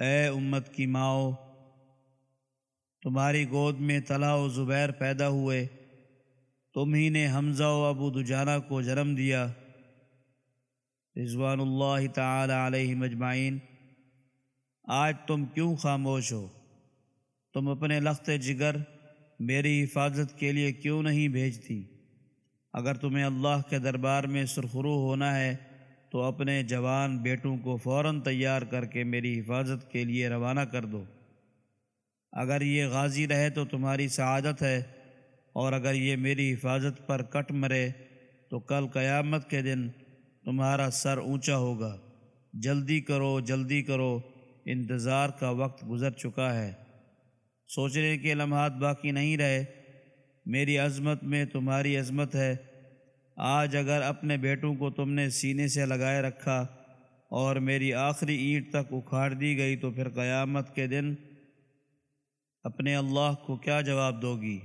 اے امت کی ماؤ، تمہاری گود میں طلحہ و زبیر پیدا ہوئے۔ تم ہی نے حمزہ و ابو دجانہ کو جنم دیا۔ رضوان اللہ تعالی علیہ مجمعین، آج تم کیوں خاموش ہو؟ تم اپنے لخت جگر میری حفاظت کے لیے کیوں نہیں بھیجتی؟ اگر تمہیں اللہ کے دربار میں سرخرو ہونا ہے تو اپنے جوان بیٹوں کو فوراً تیار کر کے میری حفاظت کے لیے روانہ کر دو۔ اگر یہ غازی رہے تو تمہاری سعادت ہے، اور اگر یہ میری حفاظت پر کٹ مرے تو کل قیامت کے دن تمہارا سر اونچا ہوگا۔ جلدی کرو جلدی کرو، انتظار کا وقت گزر چکا ہے۔ سوچنے کے لمحات باقی نہیں رہے۔ میری عظمت میں تمہاری عظمت ہے۔ آج اگر اپنے بیٹوں کو تم نے سینے سے لگائے رکھا اور میری آخری اینٹ تک اکھاڑ دی گئی تو پھر قیامت کے دن اپنے اللہ کو کیا جواب دو گی